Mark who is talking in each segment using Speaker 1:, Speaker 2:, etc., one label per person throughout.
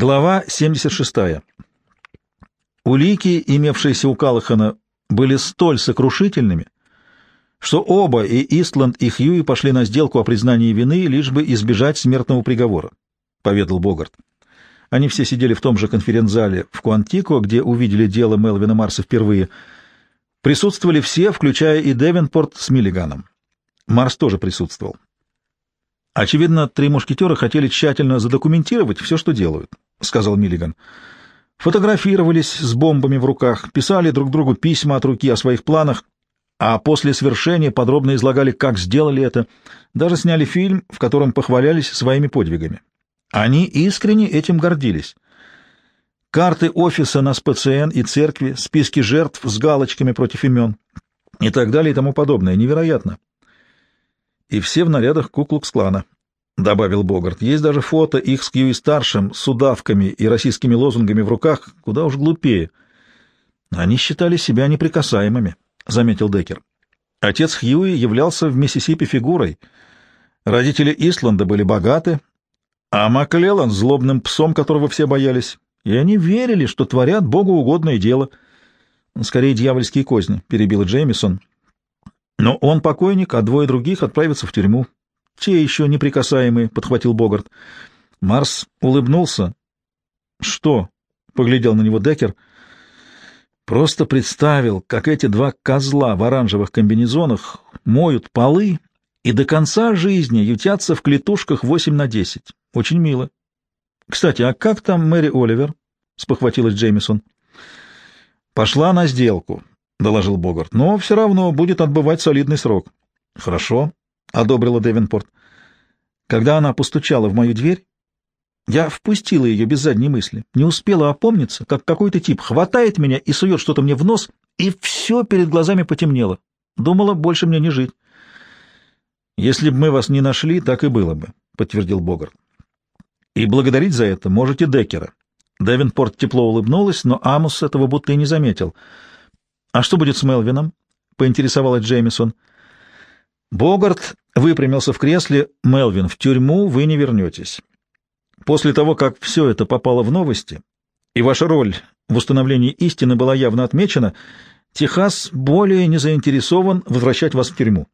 Speaker 1: Глава 76. Улики, имевшиеся у Калахана, были столь сокрушительными, что оба, и Истланд, и Хьюи, пошли на сделку о признании вины, лишь бы избежать смертного приговора, — поведал Богарт. Они все сидели в том же конференц-зале в Куантико, где увидели дело Мелвина Марса впервые. Присутствовали все, включая и Девенпорт с Миллиганом. Марс тоже присутствовал. Очевидно, три мушкетера хотели тщательно задокументировать все, что делают, — сказал Миллиган. Фотографировались с бомбами в руках, писали друг другу письма от руки о своих планах, а после свершения подробно излагали, как сделали это, даже сняли фильм, в котором похвалялись своими подвигами. Они искренне этим гордились. Карты офиса на СПЦН и церкви, списки жертв с галочками против имен и так далее и тому подобное. Невероятно и все в нарядах Куклукс-клана, — добавил Богарт. Есть даже фото их с Кьюи-старшим, с удавками и российскими лозунгами в руках, куда уж глупее. Они считали себя неприкасаемыми, — заметил Деккер. Отец Хьюи являлся в Миссисипи фигурой. Родители Исланда были богаты, а Маклеллан — злобным псом, которого все боялись. И они верили, что творят Богу угодное дело. Скорее, дьявольские козни, — перебил Джеймисон. Но он покойник, а двое других отправятся в тюрьму. Те еще неприкасаемые, — подхватил Богарт. Марс улыбнулся. — Что? — поглядел на него Декер. Просто представил, как эти два козла в оранжевых комбинезонах моют полы и до конца жизни ютятся в клетушках восемь на десять. Очень мило. — Кстати, а как там Мэри Оливер? — спохватилась Джеймисон. — Пошла на сделку, — доложил Богарт. — Но все равно будет отбывать солидный срок. — Хорошо, — одобрила Девинпорт. Когда она постучала в мою дверь, я впустила ее без задней мысли, не успела опомниться, как какой-то тип хватает меня и сует что-то мне в нос, и все перед глазами потемнело. Думала, больше мне не жить. — Если бы мы вас не нашли, так и было бы, — подтвердил Богарт. — И благодарить за это можете Деккера. Девинпорт тепло улыбнулась, но Амус этого будто и не заметил — «А что будет с Мелвином?» — поинтересовалась Джеймисон. Богарт выпрямился в кресле. «Мелвин, в тюрьму вы не вернетесь. После того, как все это попало в новости, и ваша роль в установлении истины была явно отмечена, Техас более не заинтересован возвращать вас в тюрьму».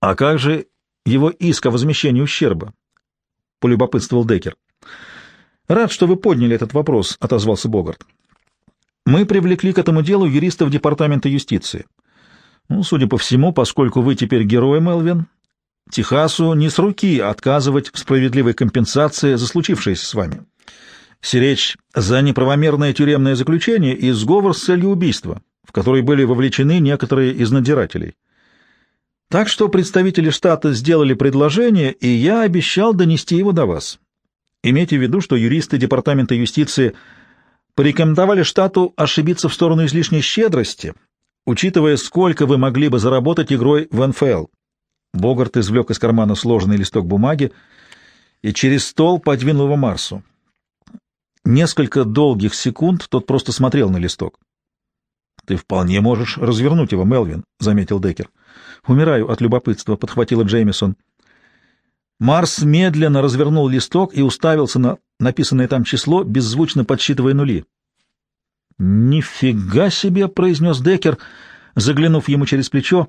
Speaker 1: «А как же его иск о возмещении ущерба?» — полюбопытствовал Деккер. «Рад, что вы подняли этот вопрос», — отозвался Богарт. Мы привлекли к этому делу юристов Департамента юстиции. Ну, судя по всему, поскольку вы теперь герой, Мелвин, Техасу не с руки отказывать в справедливой компенсации за случившееся с вами. Сиречь за неправомерное тюремное заключение и сговор с целью убийства, в который были вовлечены некоторые из надзирателей. Так что представители штата сделали предложение, и я обещал донести его до вас. Имейте в виду, что юристы Департамента юстиции – порекомендовали штату ошибиться в сторону излишней щедрости, учитывая, сколько вы могли бы заработать игрой в НФЛ. Богарт извлек из кармана сложенный листок бумаги и через стол подвинул его Марсу. Несколько долгих секунд тот просто смотрел на листок. — Ты вполне можешь развернуть его, Мелвин, — заметил Деккер. — Умираю от любопытства, — подхватила Джеймисон. Марс медленно развернул листок и уставился на написанное там число, беззвучно подсчитывая нули. «Нифига себе!» — произнес Деккер, заглянув ему через плечо.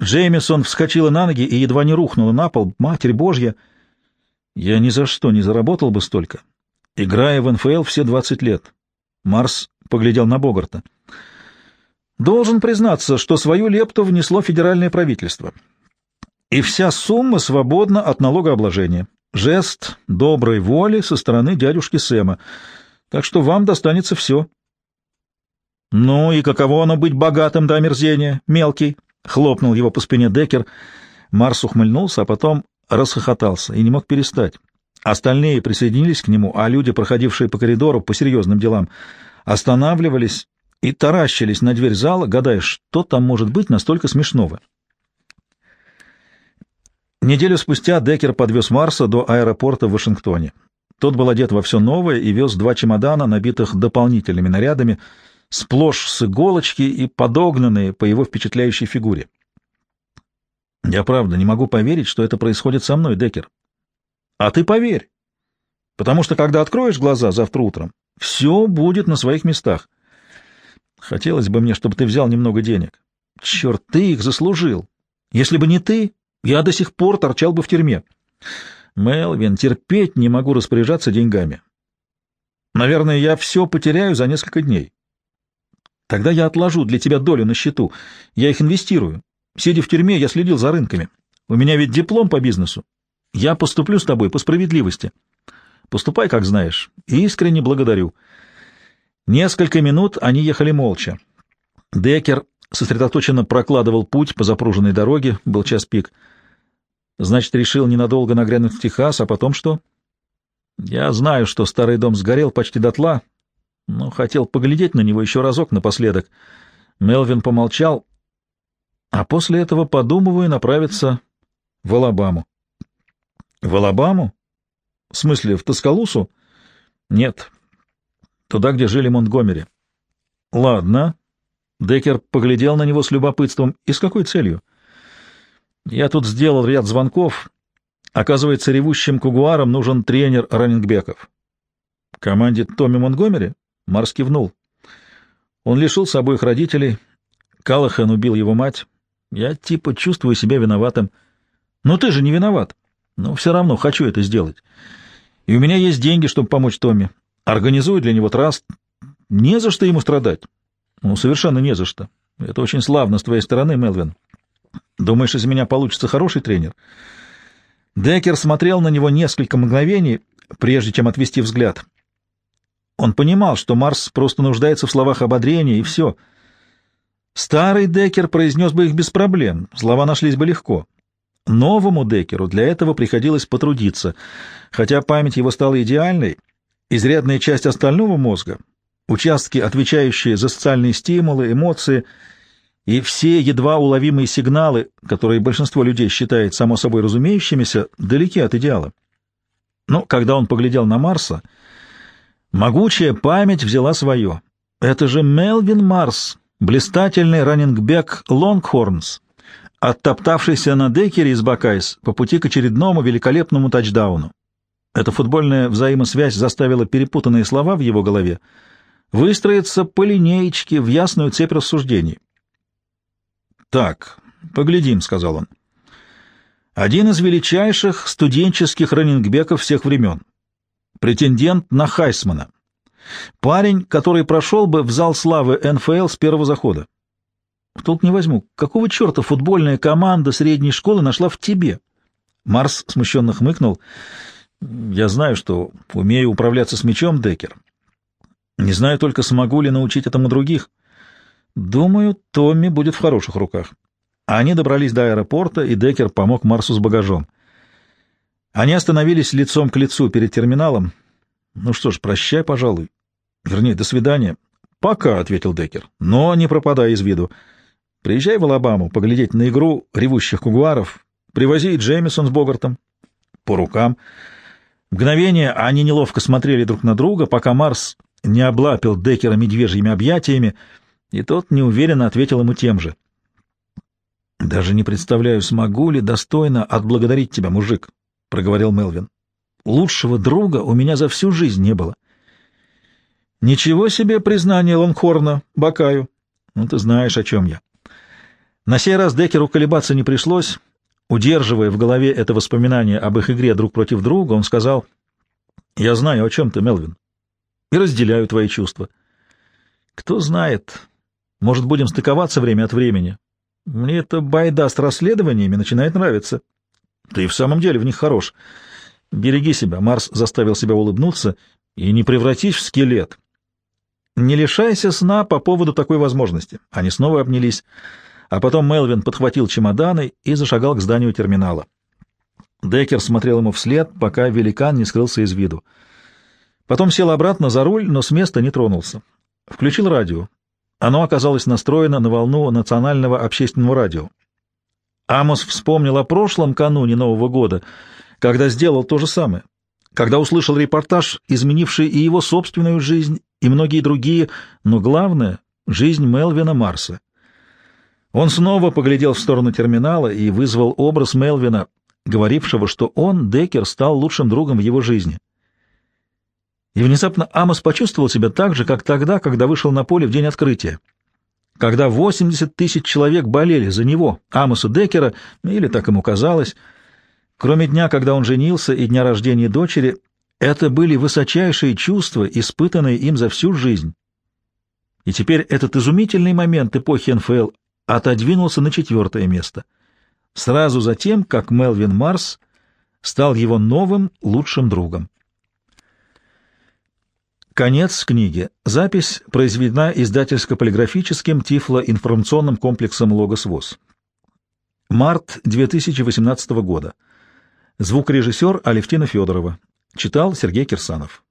Speaker 1: Джеймисон вскочила на ноги и едва не рухнула на пол. «Матерь Божья!» «Я ни за что не заработал бы столько, играя в НФЛ все двадцать лет». Марс поглядел на Богарта. «Должен признаться, что свою лепту внесло федеральное правительство. И вся сумма свободна от налогообложения. Жест доброй воли со стороны дядюшки Сэма. Так что вам достанется все. — Ну и каково оно быть богатым до омерзения, мелкий? — хлопнул его по спине Декер. Марс ухмыльнулся, а потом расхохотался и не мог перестать. Остальные присоединились к нему, а люди, проходившие по коридору по серьезным делам, останавливались и таращились на дверь зала, гадая, что там может быть настолько смешного. Неделю спустя Деккер подвез Марса до аэропорта в Вашингтоне. Тот был одет во все новое и вез два чемодана, набитых дополнительными нарядами, сплошь с иголочки и подогнанные по его впечатляющей фигуре. «Я правда не могу поверить, что это происходит со мной, Деккер». «А ты поверь. потому что когда откроешь глаза завтра утром, все будет на своих местах. Хотелось бы мне, чтобы ты взял немного денег. Черт, ты их заслужил. Если бы не ты, я до сих пор торчал бы в тюрьме. Мелвин, терпеть не могу распоряжаться деньгами. Наверное, я все потеряю за несколько дней. Тогда я отложу для тебя долю на счету. Я их инвестирую. Сидя в тюрьме, я следил за рынками. У меня ведь диплом по бизнесу. Я поступлю с тобой по справедливости. Поступай, как знаешь. Искренне благодарю. Несколько минут они ехали молча. Декер сосредоточенно прокладывал путь по запруженной дороге, был час пик. Значит, решил ненадолго нагрянуть в Техас, а потом что? Я знаю, что старый дом сгорел почти дотла, но хотел поглядеть на него еще разок напоследок. Мелвин помолчал, а после этого подумываю направиться в Алабаму. — В Алабаму? В смысле, в Тоскалусу? — Нет. Туда, где жили Монтгомери. — Ладно. Деккер поглядел на него с любопытством. — И с какой целью? — Я тут сделал ряд звонков. Оказывается, ревущим кугуарам нужен тренер раннингбеков. — Команде Томми Монтгомери? Марс кивнул. Он лишился обоих родителей. Калахан убил его мать. Я типа чувствую себя виноватым. Но ты же не виноват. Но все равно хочу это сделать. И у меня есть деньги, чтобы помочь Томми. Организую для него траст. Не за что ему страдать. Ну, совершенно не за что. Это очень славно с твоей стороны, Мелвин. Думаешь, из меня получится хороший тренер? Деккер смотрел на него несколько мгновений, прежде чем отвести взгляд. Он понимал, что Марс просто нуждается в словах ободрения, и все — Старый Деккер произнес бы их без проблем, слова нашлись бы легко. Новому Деккеру для этого приходилось потрудиться. Хотя память его стала идеальной, изрядная часть остального мозга, участки, отвечающие за социальные стимулы, эмоции и все едва уловимые сигналы, которые большинство людей считает само собой разумеющимися, далеки от идеала. Но когда он поглядел на Марса, могучая память взяла свое. Это же Мелвин Марс, блистательный раннингбек Лонгхорнс, оттоптавшийся на декере из Бакайс по пути к очередному великолепному тачдауну. Эта футбольная взаимосвязь заставила перепутанные слова в его голове выстроиться по линеечке в ясную цепь рассуждений. «Так, поглядим», — сказал он. «Один из величайших студенческих раннингбеков всех времен. Претендент на Хайсмана. Парень, который прошел бы в зал славы НФЛ с первого захода. В толк не возьму. Какого черта футбольная команда средней школы нашла в тебе? Марс смущенно хмыкнул. Я знаю, что умею управляться с мячом, Декер. Не знаю только, смогу ли научить этому других. Думаю, Томми будет в хороших руках. Они добрались до аэропорта, и Декер помог Марсу с багажом. Они остановились лицом к лицу перед терминалом. Ну что ж, прощай, пожалуй. Вернее, до свидания. Пока, — ответил Деккер, — но не пропадай из виду. Приезжай в Алабаму поглядеть на игру ревущих кугуаров. Привози Джеймисон с Богартом. По рукам. Мгновение они неловко смотрели друг на друга, пока Марс не облапил Деккера медвежьими объятиями, и тот неуверенно ответил ему тем же. «Даже не представляю, смогу ли достойно отблагодарить тебя, мужик», — проговорил Мелвин. «Лучшего друга у меня за всю жизнь не было». Ничего себе признание Лонгхорна, Бакаю. Ну, ты знаешь, о чем я. На сей раз Декеру колебаться не пришлось. Удерживая в голове это воспоминание об их игре друг против друга, он сказал, «Я знаю, о чем ты, Мелвин, и разделяю твои чувства. Кто знает, может, будем стыковаться время от времени. Мне эта байда с расследованиями начинает нравиться. Ты в самом деле в них хорош. Береги себя», — Марс заставил себя улыбнуться, — «и не превратись в скелет». Не лишайся сна по поводу такой возможности. Они снова обнялись, а потом Мелвин подхватил чемоданы и зашагал к зданию терминала. Деккер смотрел ему вслед, пока великан не скрылся из виду. Потом сел обратно за руль, но с места не тронулся. Включил радио. Оно оказалось настроено на волну национального общественного радио. Амос вспомнил о прошлом кануне Нового года, когда сделал то же самое, когда услышал репортаж, изменивший и его собственную жизнь, и многие другие, но главное — жизнь Мелвина Марса. Он снова поглядел в сторону терминала и вызвал образ Мелвина, говорившего, что он, Деккер, стал лучшим другом в его жизни. И внезапно Амос почувствовал себя так же, как тогда, когда вышел на поле в день открытия. Когда 80 тысяч человек болели за него, Амоса Деккера, или так ему казалось, кроме дня, когда он женился, и дня рождения дочери, это были высочайшие чувства, испытанные им за всю жизнь. И теперь этот изумительный момент эпохи НФЛ отодвинулся на четвертое место, сразу за тем, как Мелвин Марс стал его новым лучшим другом. Конец книги. Запись произведена издательско-полиграфическим тифло-информационным комплексом «Логос ВОЗ». Март 2018 года. Звукорежиссер Алевтина Федорова. Читал Сергей Кирсанов.